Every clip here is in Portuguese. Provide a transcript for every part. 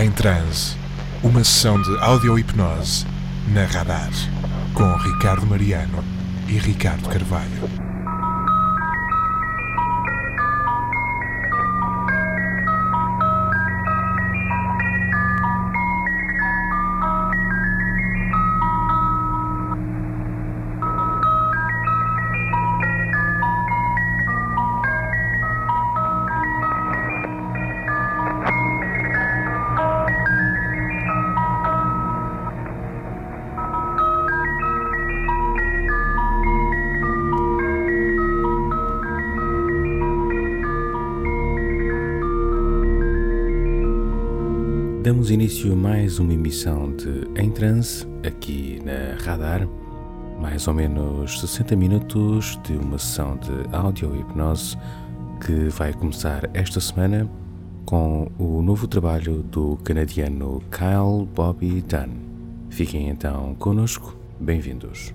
Em transe, uma sessão de audio-hipnose na Radar, com Ricardo Mariano e Ricardo Carvalho. Início mais uma emissão de Em Trance, aqui na Radar. Mais ou menos 60 minutos de uma sessão de áudio-hipnose que vai começar esta semana com o novo trabalho do canadiano Kyle Bobby Dunn. Fiquem então conosco, bem-vindos.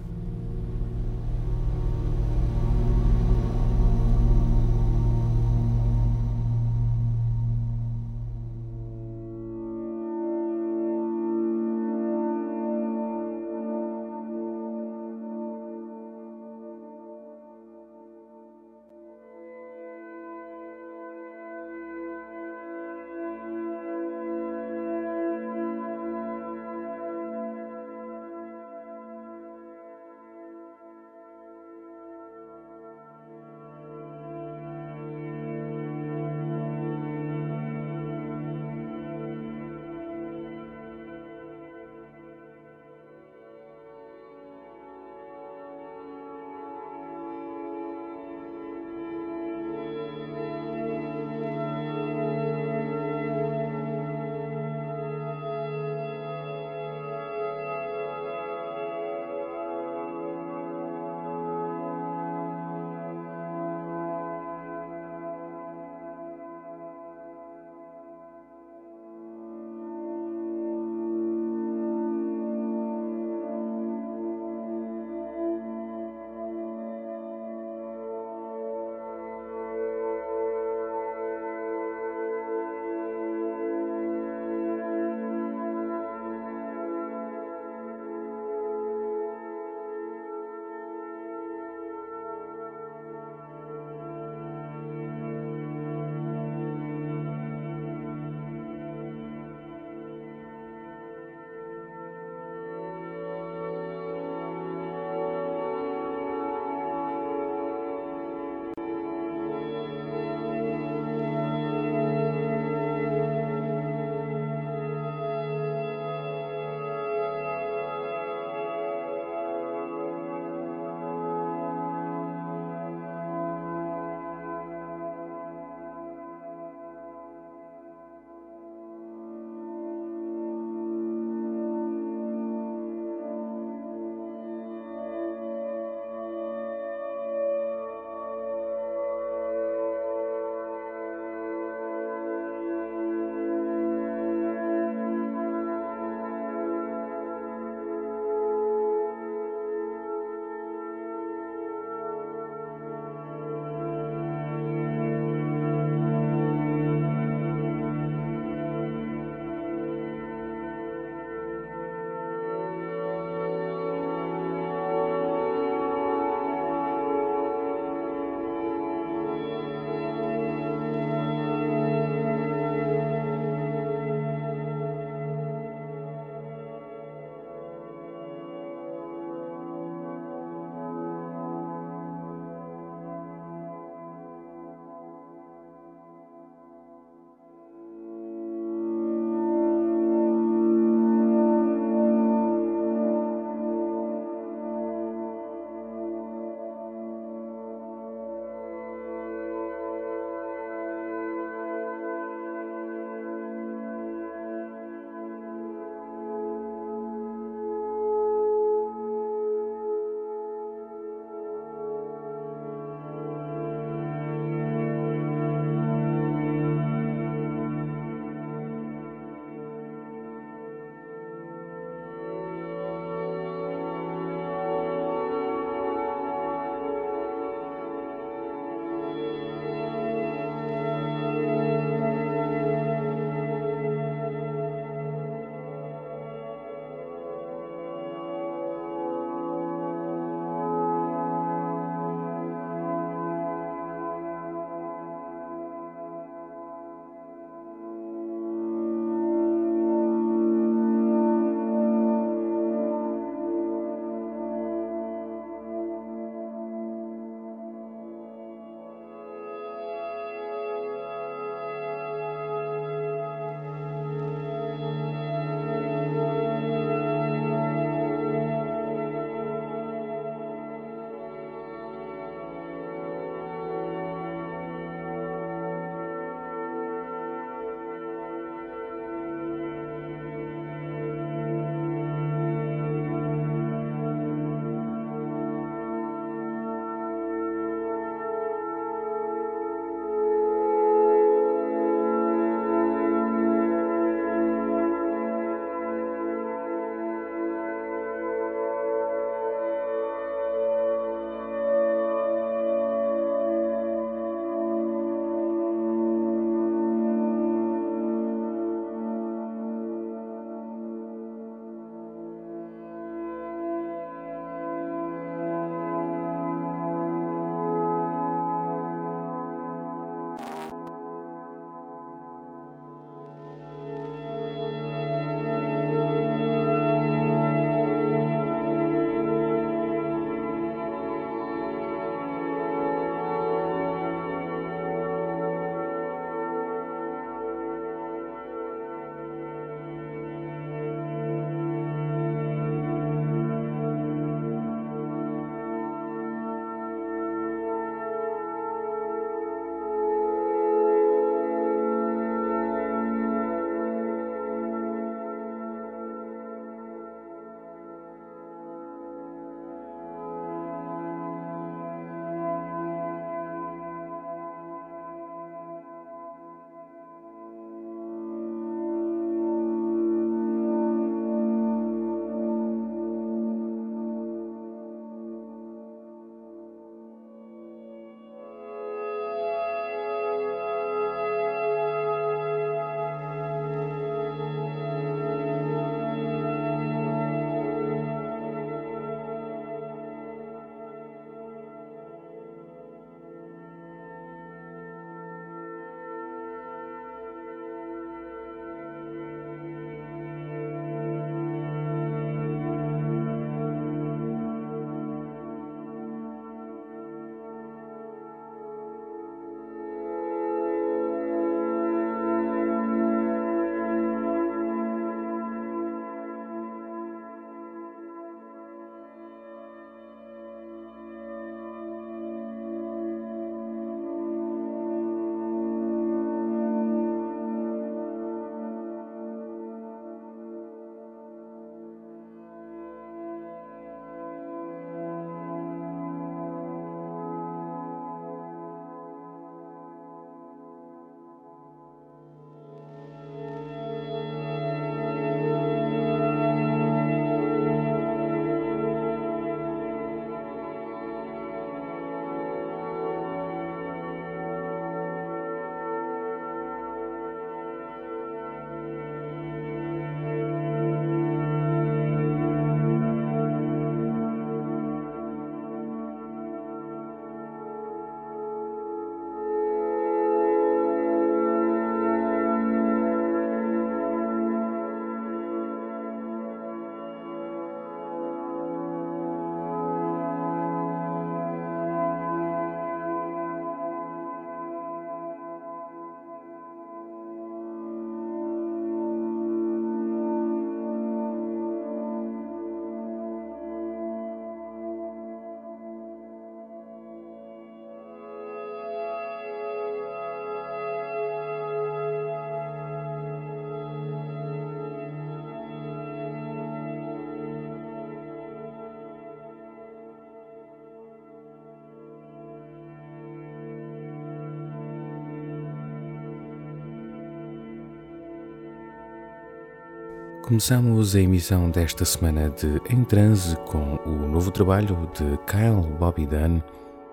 Começamos a emissão desta semana de Em Transe com o novo trabalho de Kyle Bobby Dunn,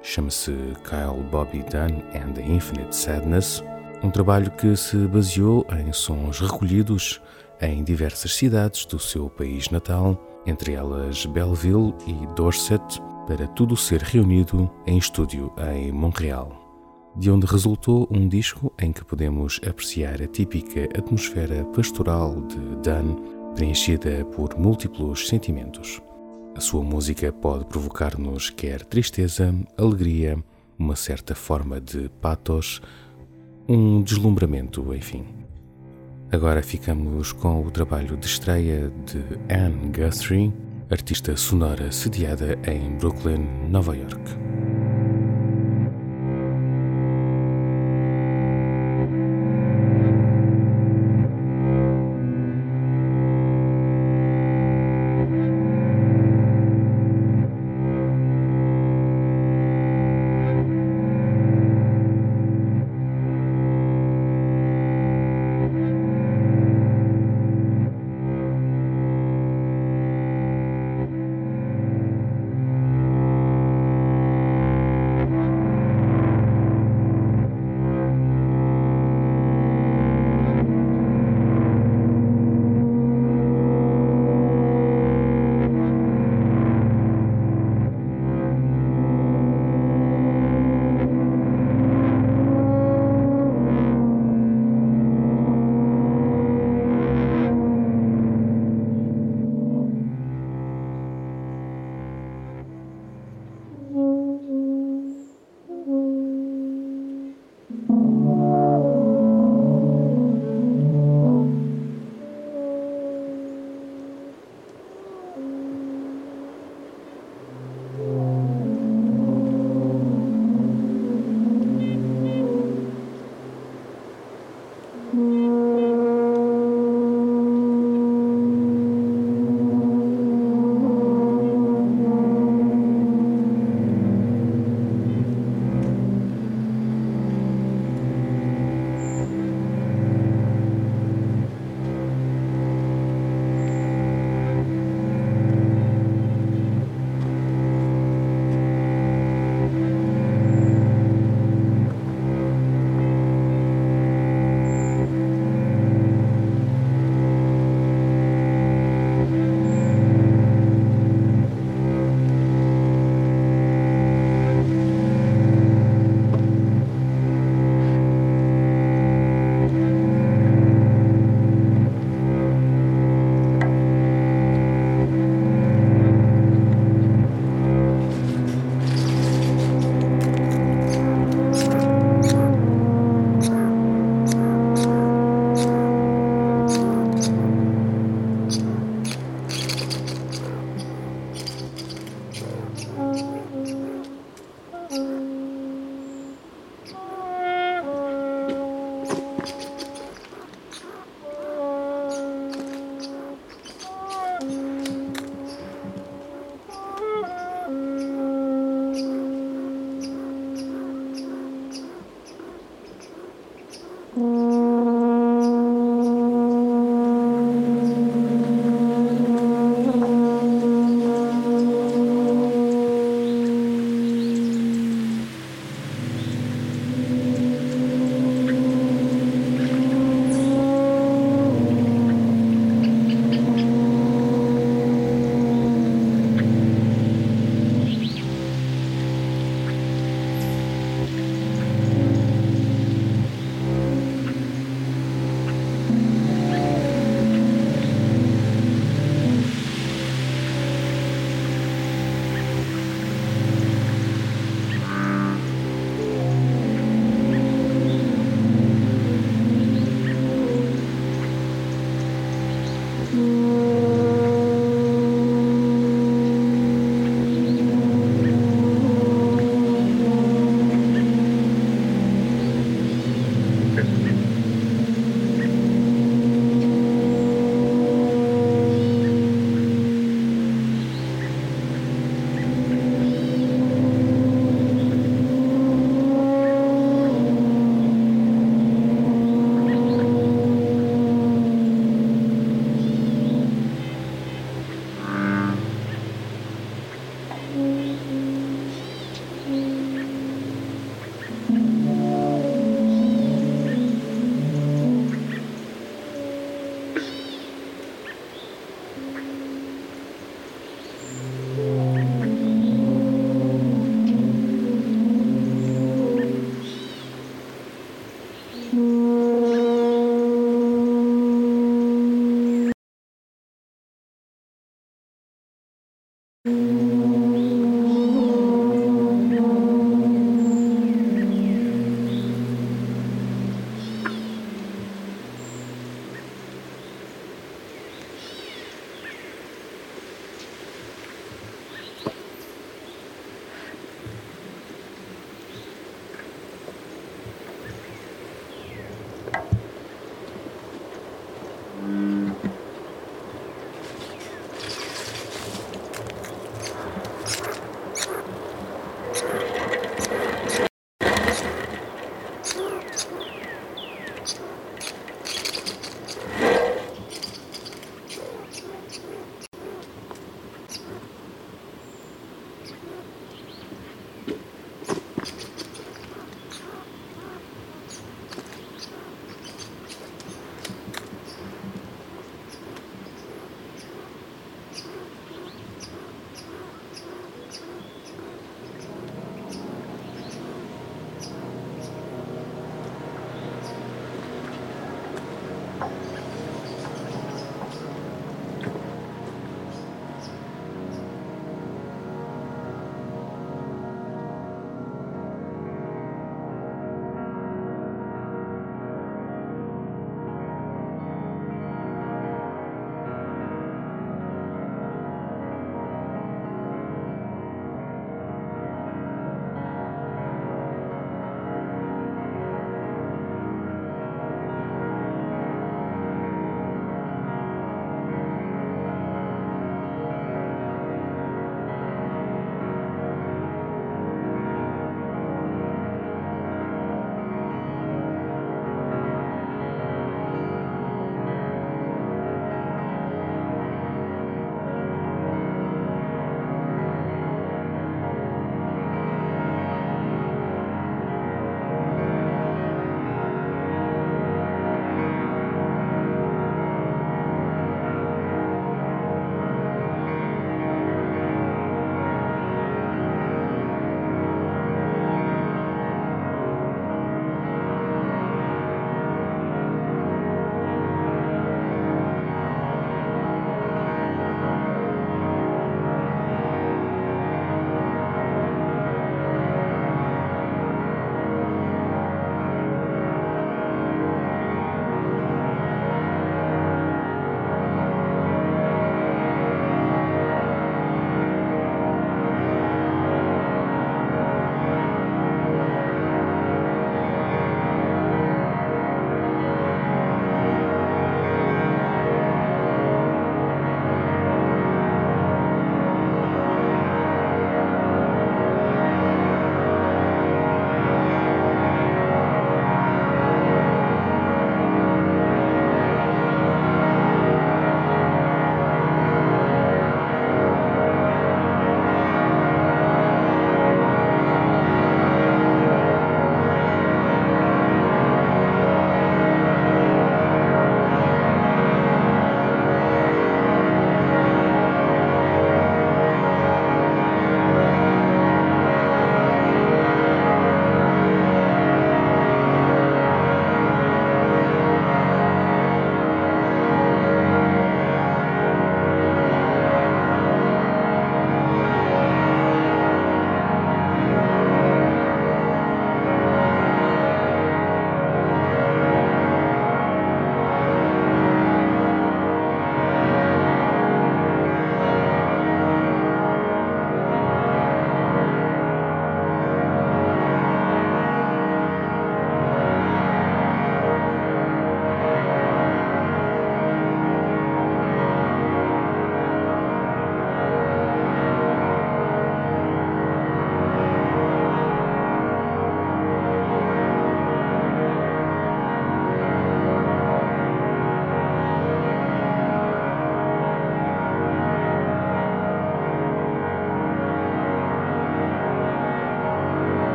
chama-se Kyle Bobby Dunn and the Infinite Sadness, um trabalho que se baseou em sons recolhidos em diversas cidades do seu país natal, entre elas Belleville e Dorset, para tudo ser reunido em estúdio em Montreal de onde resultou um disco em que podemos apreciar a típica atmosfera pastoral de Dan, preenchida por múltiplos sentimentos. A sua música pode provocar-nos quer tristeza, alegria, uma certa forma de patos, um deslumbramento, enfim. Agora ficamos com o trabalho de estreia de Anne Guthrie, artista sonora sediada em Brooklyn, Nova York.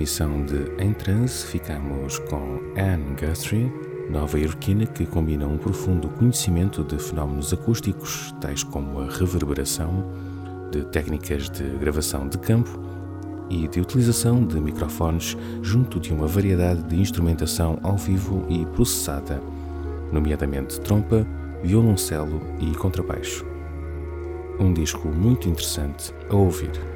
Emissão de Em Trance ficamos com Anne Guthrie, nova-iorquina que combina um profundo conhecimento de fenómenos acústicos, tais como a reverberação, de técnicas de gravação de campo e de utilização de microfones junto de uma variedade de instrumentação ao vivo e processada, nomeadamente trompa, violoncelo e contrabaixo. Um disco muito interessante a ouvir.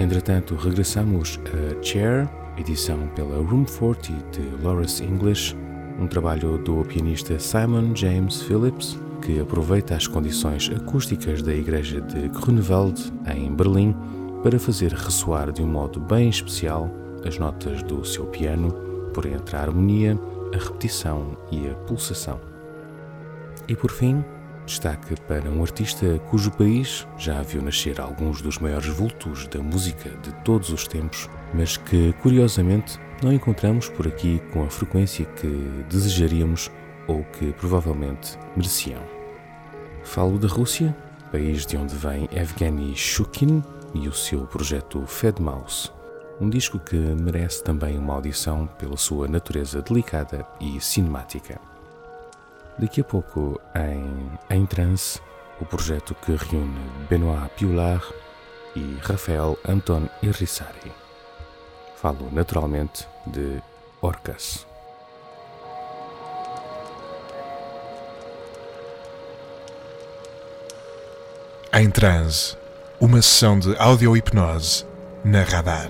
Entretanto, regressamos a Chair, edição pela Room 40 de Loris English, um trabalho do pianista Simon James Phillips, que aproveita as condições acústicas da igreja de Grunewald, em Berlim, para fazer ressoar de um modo bem especial as notas do seu piano, por entre a harmonia, a repetição e a pulsação. E por fim, Destaque para um artista cujo país já viu nascer alguns dos maiores vultos da música de todos os tempos, mas que, curiosamente, não encontramos por aqui com a frequência que desejaríamos ou que provavelmente mereciam. Falo da Rússia, país de onde vem Evgeny Shukin e o seu projeto Fed Mouse, um disco que merece também uma audição pela sua natureza delicada e cinemática. Daqui a pouco, em Em Trance, o projeto que reúne Benoit Piular e Rafael Anton Irrisari. Falo naturalmente de Orcas. Em Transe, uma sessão de audio-hipnose na radar.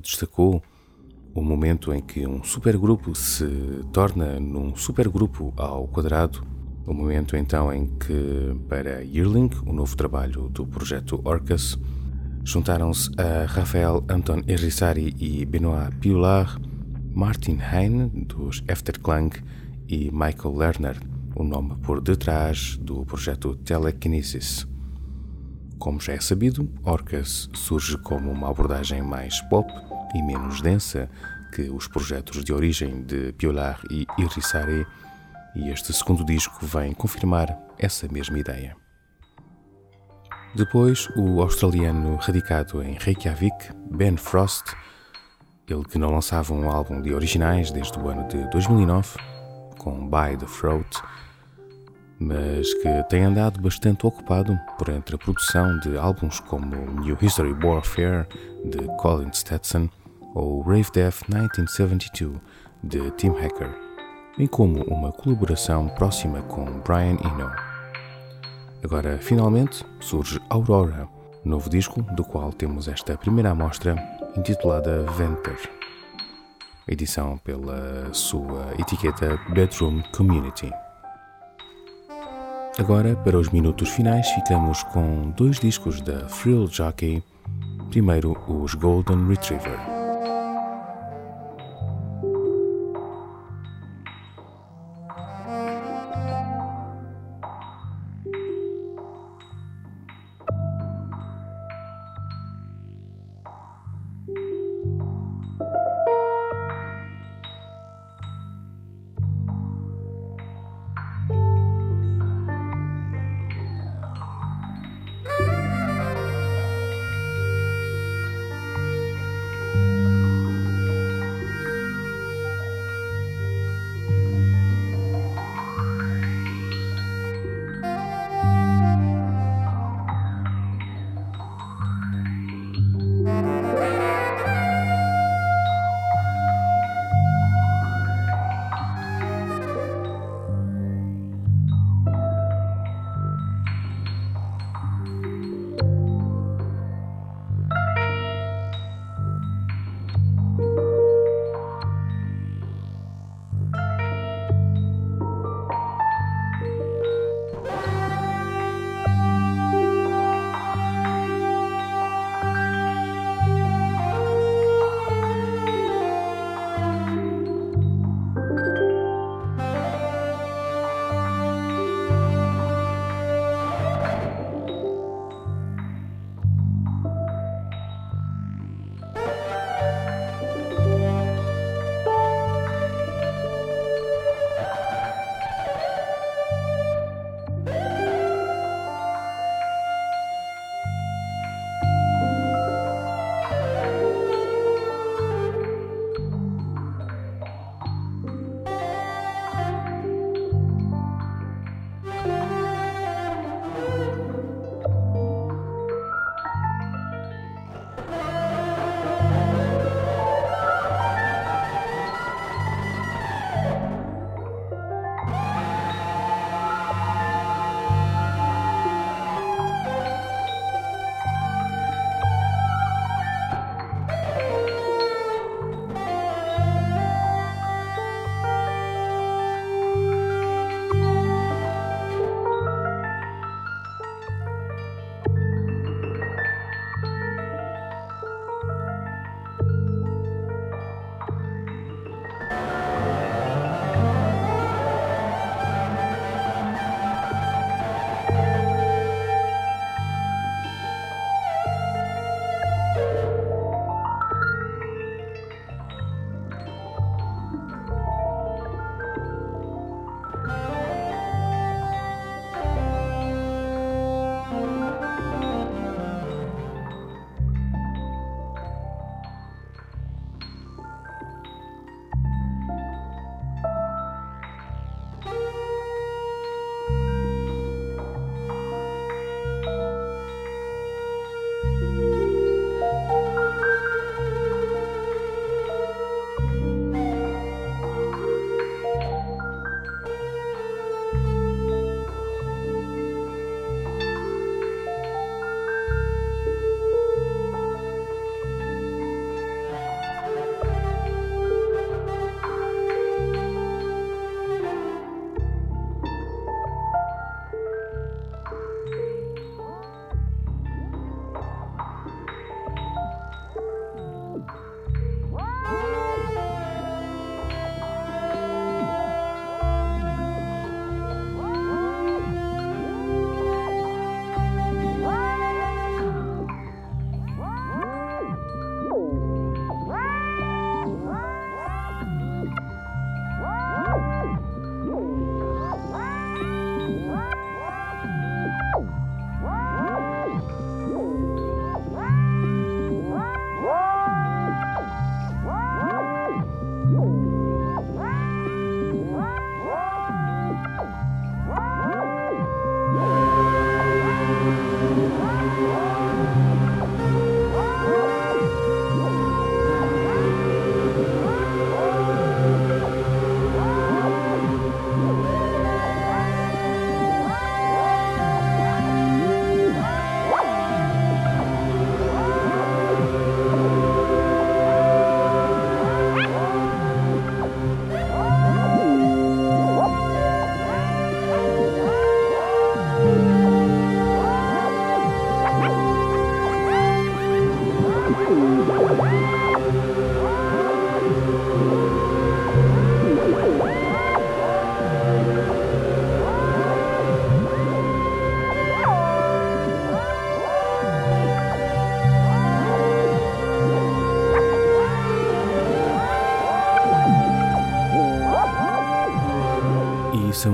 Destacou o momento em que um supergrupo se torna num supergrupo ao quadrado, o momento então em que, para Yearling, o novo trabalho do projeto Orcas, juntaram-se a Rafael Anton Erisari e Benoit Piular, Martin Hein, dos Efterklang, e Michael Lerner, o nome por detrás do projeto Telekinesis. Como já é sabido, Orcas surge como uma abordagem mais pop e menos densa que os projetos de origem de Piolar e Irisare, e este segundo disco vem confirmar essa mesma ideia. Depois, o australiano radicado em Reykjavik, Ben Frost, ele que não lançava um álbum de originais desde o ano de 2009, com By the Throat, mas que tem andado bastante ocupado por entre a produção de álbuns como New History Warfare, de Colin Stetson, ou Rave Death 1972, de Tim Hacker, bem como uma colaboração próxima com Brian Eno. Agora, finalmente, surge Aurora, novo disco do qual temos esta primeira amostra intitulada Venter, edição pela sua etiqueta Bedroom Community. Agora, para os minutos finais, ficamos com dois discos da Thrill Jockey. Primeiro, os Golden Retriever.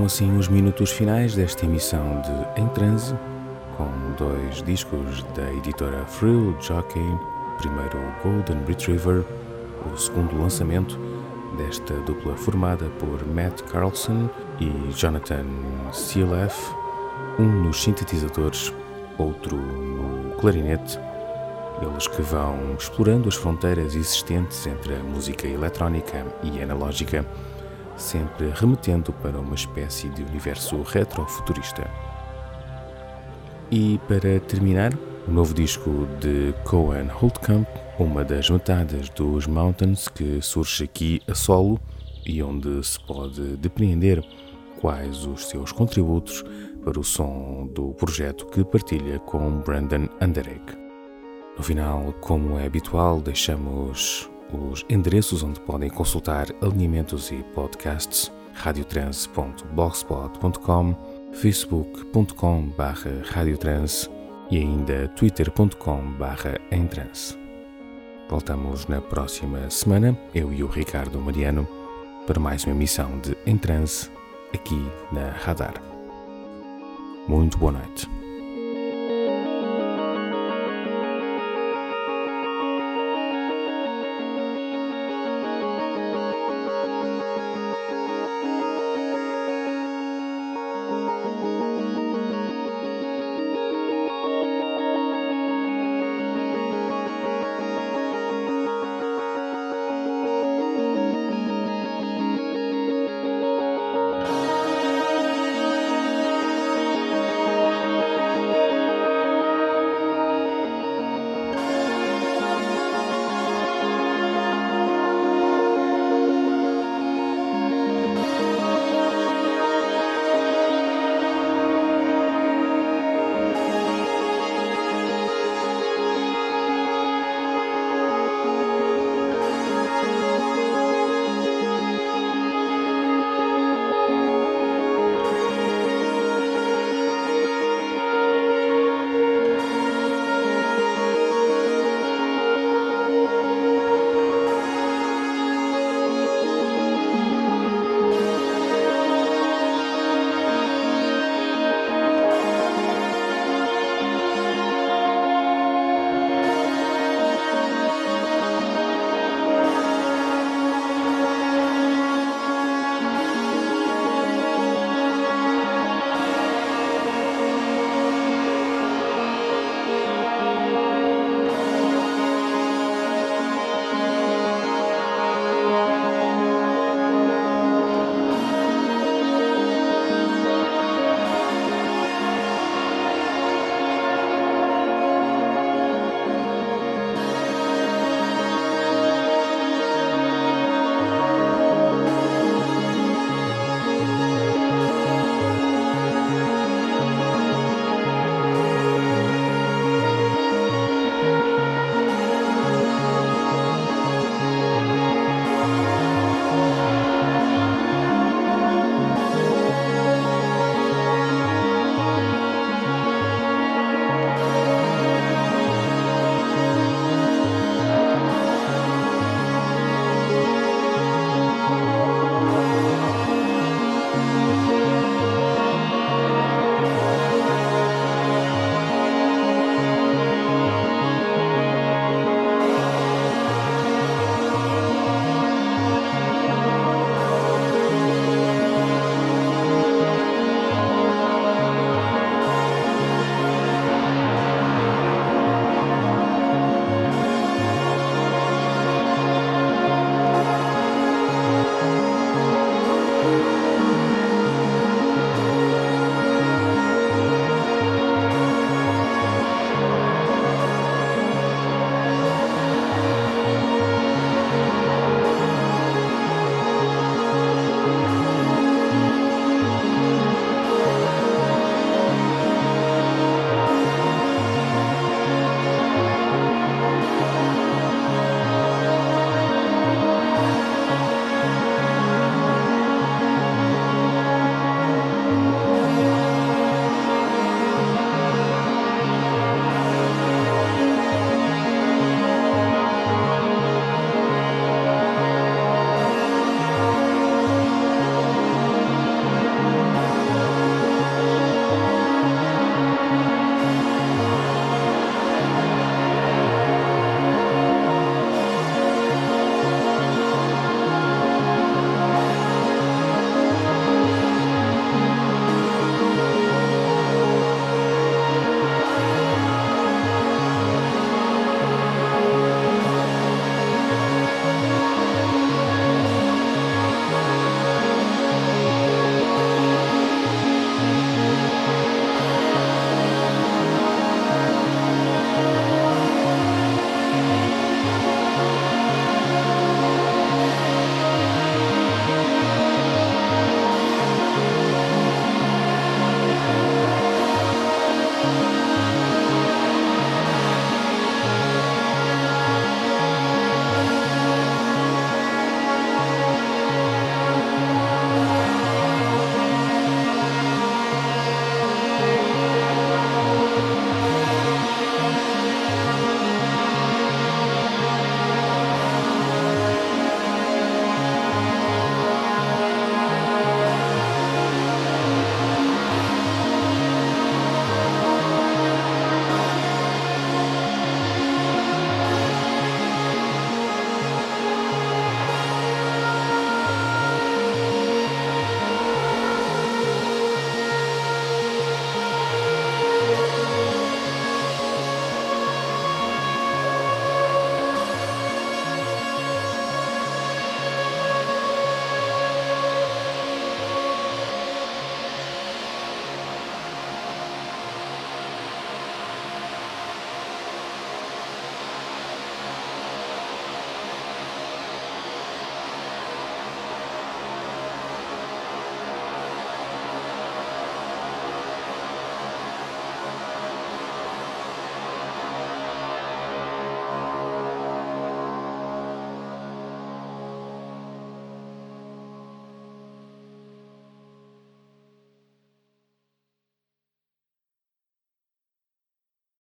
Assim os minutos finais desta emissão de Em Transe, com dois discos da editora Thrill Jockey, primeiro Golden Retriever, o segundo lançamento desta dupla formada por Matt Carlson e Jonathan Sealef, um nos sintetizadores, outro no clarinete, eles que vão explorando as fronteiras existentes entre a música eletrónica e analógica sempre remetendo para uma espécie de universo retrofuturista. E para terminar, o novo disco de Cohen Holtkamp, uma das metades dos Mountains que surge aqui a solo e onde se pode depreender quais os seus contributos para o som do projeto que partilha com Brandon Underegg. No final, como é habitual, deixamos os endereços onde podem consultar alinhamentos e podcasts radiotrans.blogspot.com, facebook.com radiotrans e ainda twitter.com entrance. Voltamos na próxima semana, eu e o Ricardo Mariano, para mais uma emissão de Entrance aqui na Radar. Muito boa noite.